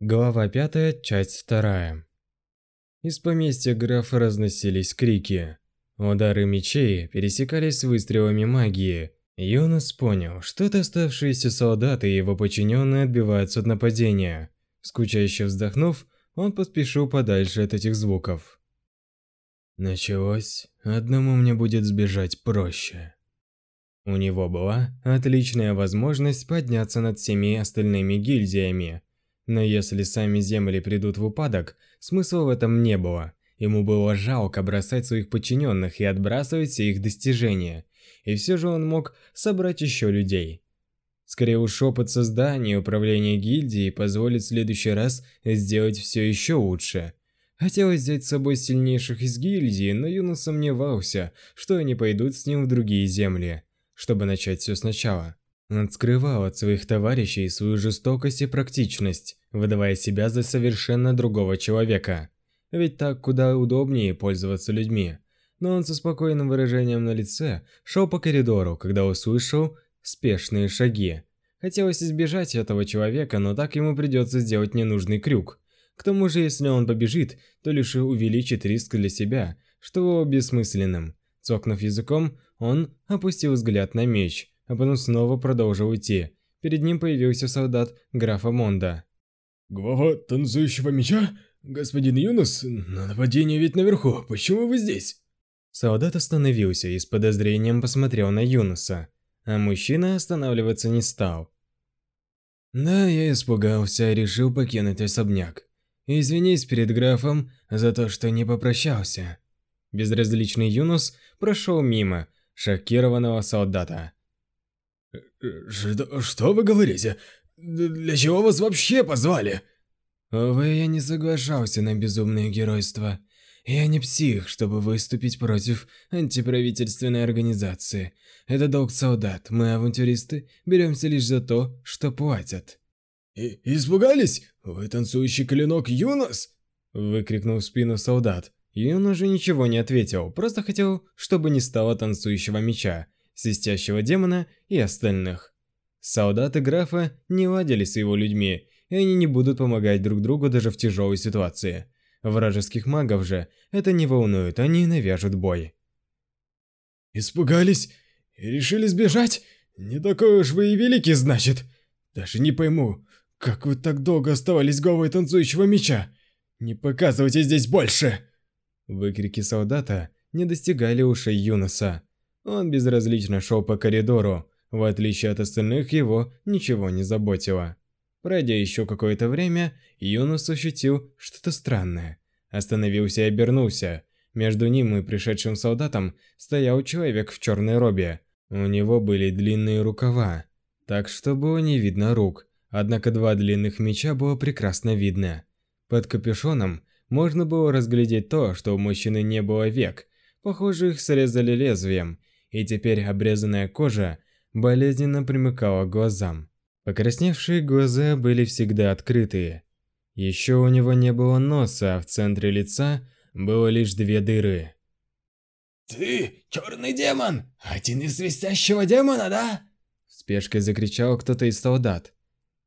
Глава 5, часть 2. Из поместья графа разносились крики. Удары мечей пересекались с выстрелами магии. Юнос понял, что оставшиеся солдаты и его подчиненные отбиваются от нападения. Скучающе вздохнув, он поспешил подальше от этих звуков. Началось. Одному мне будет сбежать проще. У него была отличная возможность подняться над всеми остальными гильдиями. Но если сами земли придут в упадок, смысла в этом не было. Ему было жалко бросать своих подчиненных и отбрасывать все их достижения. И все же он мог собрать еще людей. Скорее уж опыт создания управления гильдией позволит в следующий раз сделать все еще лучше. Хотелось взять с собой сильнейших из гильдии, но Юна сомневался, что они пойдут с ним в другие земли чтобы начать все сначала. Он скрывал от своих товарищей свою жестокость и практичность, выдавая себя за совершенно другого человека. Ведь так куда удобнее пользоваться людьми. Но он со спокойным выражением на лице шел по коридору, когда услышал спешные шаги. Хотелось избежать этого человека, но так ему придется сделать ненужный крюк. К тому же, если он побежит, то лишь увеличит риск для себя, что было бессмысленным. Цокнув языком, он опустил взгляд на меч, а потом снова продолжил идти. Перед ним появился солдат графа Монда. «Глава танцующего меча? Господин Юнус, на нападение ведь наверху, почему вы здесь?» Солдат остановился и с подозрением посмотрел на Юнуса, а мужчина останавливаться не стал. «Да, я испугался и решил покинуть особняк. Извинись перед графом за то, что не попрощался». Безразличный Юнус прошел мимо, шокированного солдата. «Что, что вы говорите? Для чего вас вообще позвали?» «Увы, я не соглашался на безумное геройство. Я не псих, чтобы выступить против антиправительственной организации. Это долг солдат. Мы, авантюристы, беремся лишь за то, что платят». И «Испугались? Вы танцующий клинок Юнос?» Выкрикнул в спину солдат. И он уже ничего не ответил, просто хотел, чтобы не стало танцующего меча, свистящего демона и остальных. Солдаты графа не ладили с его людьми, и они не будут помогать друг другу даже в тяжелой ситуации. Вражеских магов же это не волнует, они навяжут бой. «Испугались и решили сбежать? Не такой уж вы и великий, значит. Даже не пойму, как вы так долго оставались головой танцующего меча? Не показывайте здесь больше!» Выкрики солдата не достигали ушей Юноса. Он безразлично шел по коридору, в отличие от остальных его ничего не заботило. Пройдя еще какое-то время, Юнос ощутил что-то странное. Остановился и обернулся. Между ним и пришедшим солдатом стоял человек в черной робе. У него были длинные рукава, так что было не видно рук, однако два длинных меча было прекрасно видно. Под капюшоном можно было разглядеть то, что у мужчины не было век. Похоже, их срезали лезвием, и теперь обрезанная кожа болезненно примыкала к глазам. Покрасневшие глаза были всегда открытые. Еще у него не было носа, а в центре лица было лишь две дыры. «Ты черный демон! Один из свистящего демона, да?» В спешке закричал кто-то из солдат.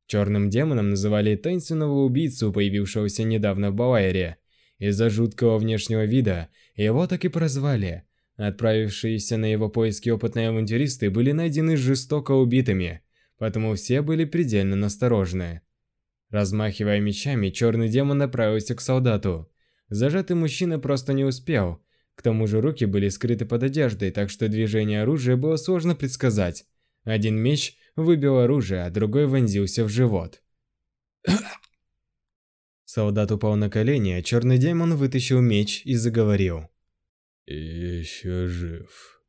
Черным демоном называли таинственного убийцу, появившегося недавно в Бауэре. Из-за жуткого внешнего вида его так и прозвали. Отправившиеся на его поиски опытные авантюристы были найдены жестоко убитыми, поэтому все были предельно насторожны. Размахивая мечами, черный демон направился к солдату. Зажатый мужчина просто не успел. К тому же руки были скрыты под одеждой, так что движение оружия было сложно предсказать. Один меч выбил оружие, а другой вонзился в живот. Солдат упал на колени, а черный демон вытащил меч и заговорил. «Еще жив.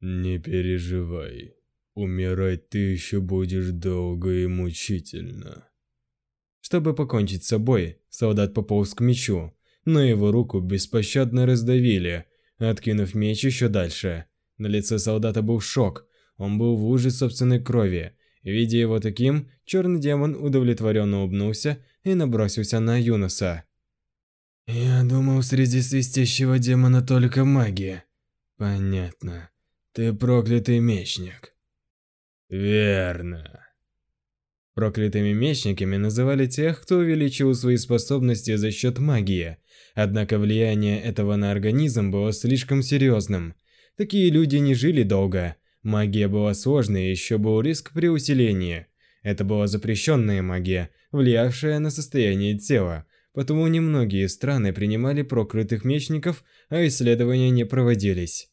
Не переживай. Умирать ты еще будешь долго и мучительно». Чтобы покончить с собой, солдат пополз к мечу, но его руку беспощадно раздавили, откинув меч еще дальше. На лице солдата был шок, он был в луже собственной крови. Видя его таким, черный демон удовлетворенно улыбнулся и набросился на Юноса. «Я думал, среди свистящего демона только магия. Понятно. Ты проклятый мечник». «Верно». Проклятыми мечниками называли тех, кто увеличивал свои способности за счет магии. Однако влияние этого на организм было слишком серьезным. Такие люди не жили долго. Магия была сложной, еще был риск при усилении. Это была запрещенная магия, влиявшая на состояние тела, потому немногие страны принимали проклятых мечников, а исследования не проводились.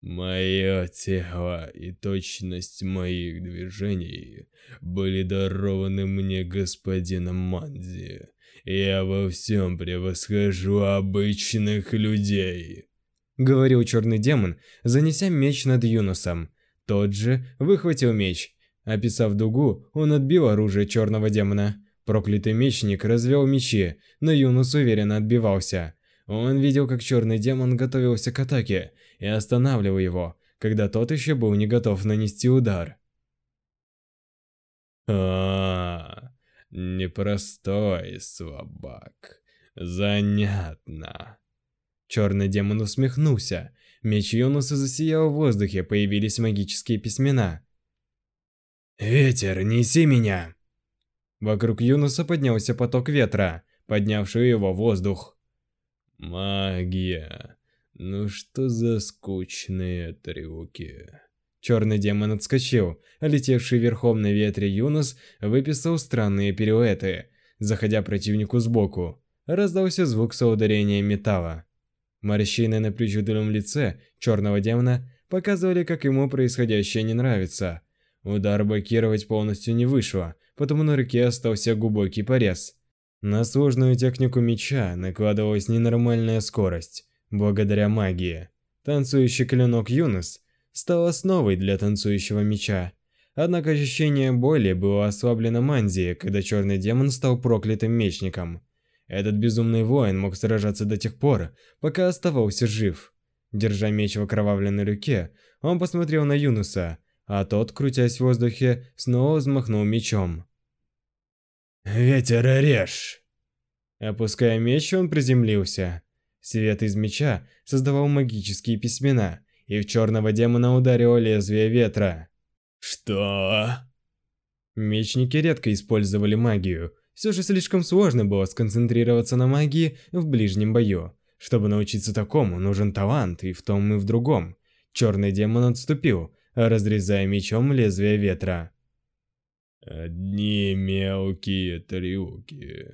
Мое тело и точность моих движений были дарованы мне господином Манзи. Я во всем превосхожу обычных людей. Говорил черный демон, занеся меч над Юнусом. Тот же выхватил меч. Описав дугу, он отбил оружие черного демона. Проклятый мечник развел мечи, но Юнус уверенно отбивался. Он видел, как черный демон готовился к атаке, и останавливал его, когда тот еще был не готов нанести удар. А, непростой слабак. Занятно. Черный демон усмехнулся. Меч Юнуса засиял в воздухе, появились магические письмена. «Ветер, неси меня!» Вокруг Юнуса поднялся поток ветра, поднявший его в воздух. Магия. Ну что за скучные трюки. Черный демон отскочил, а летевший верхом на ветре Юнос выписал странные пируэты, заходя противнику сбоку. Раздался звук соударения металла. Морщины на причудливом лице черного демона показывали, как ему происходящее не нравится. Удар блокировать полностью не вышло, потому на руке остался глубокий порез. На сложную технику меча накладывалась ненормальная скорость, благодаря магии. Танцующий клинок Юнос стал основой для танцующего меча. Однако ощущение боли было ослаблено Манзи, когда черный демон стал проклятым мечником. Этот безумный воин мог сражаться до тех пор, пока оставался жив. Держа меч в окровавленной руке, он посмотрел на Юнуса, а тот, крутясь в воздухе, снова взмахнул мечом. «Ветер режь!» Опуская меч, он приземлился. Свет из меча создавал магические письмена, и в черного демона ударило лезвие ветра. «Что?» Мечники редко использовали магию. Все же слишком сложно было сконцентрироваться на магии в ближнем бою. Чтобы научиться такому, нужен талант и в том, и в другом. Черный демон отступил, разрезая мечом лезвие ветра. Одни мелкие трюки.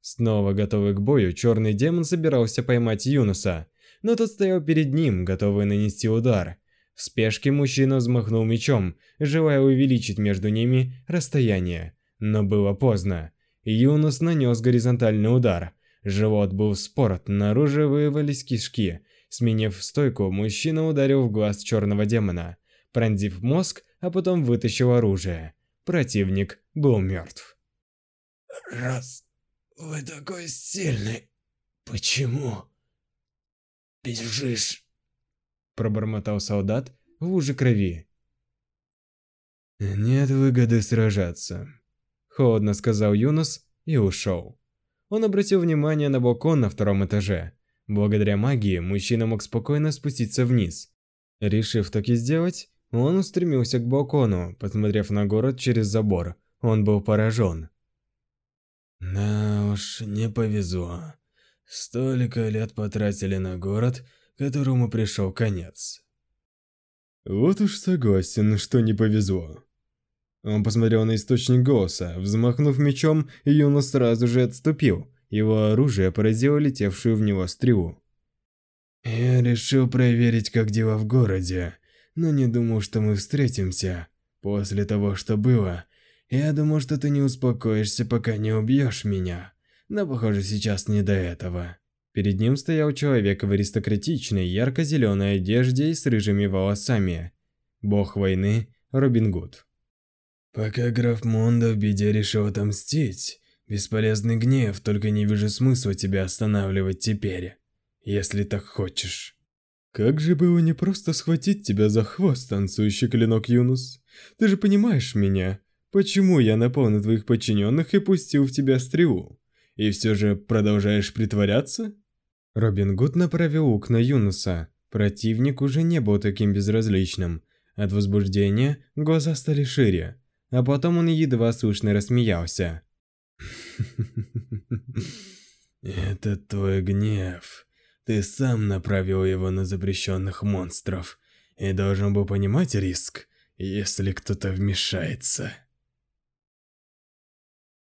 Снова готовый к бою, черный демон собирался поймать Юнуса, но тот стоял перед ним, готовый нанести удар. В спешке мужчина взмахнул мечом, желая увеличить между ними расстояние. Но было поздно. Юнус нанес горизонтальный удар. Живот был вспорот, наружу вывалились кишки. Сменив стойку, мужчина ударил в глаз черного демона, пронзив мозг, а потом вытащил оружие. Противник был мертв. «Раз вы такой сильный, почему бежишь?» Пробормотал солдат в луже крови. «Нет выгоды сражаться», – холодно сказал Юнус и ушел. Он обратил внимание на балкон на втором этаже. Благодаря магии мужчина мог спокойно спуститься вниз. Решив так и сделать, он устремился к балкону, посмотрев на город через забор. Он был поражен. Да уж, не повезло. Столько лет потратили на город, которому пришел конец. Вот уж согласен, что не повезло. Он посмотрел на источник голоса. Взмахнув мечом, Юна сразу же отступил. Его оружие поразило летевшую в него стрелу. «Я решил проверить, как дела в городе но не думал, что мы встретимся. После того, что было, я думал, что ты не успокоишься, пока не убьешь меня. Но, похоже, сейчас не до этого. Перед ним стоял человек в аристократичной, ярко-зеленой одежде и с рыжими волосами. Бог войны Робин Гуд. Пока граф Мондо в беде решил отомстить, бесполезный гнев, только не вижу смысла тебя останавливать теперь, если так хочешь. Как же было не просто схватить тебя за хвост, танцующий клинок Юнус. Ты же понимаешь меня. Почему я напал на твоих подчиненных и пустил в тебя стрелу? И все же продолжаешь притворяться? Робин Гуд направил лук на Юнуса. Противник уже не был таким безразличным. От возбуждения глаза стали шире. а потом он едва слышно рассмеялся. Это твой гнев. Ты сам направил его на запрещенных монстров и должен был понимать риск, если кто-то вмешается.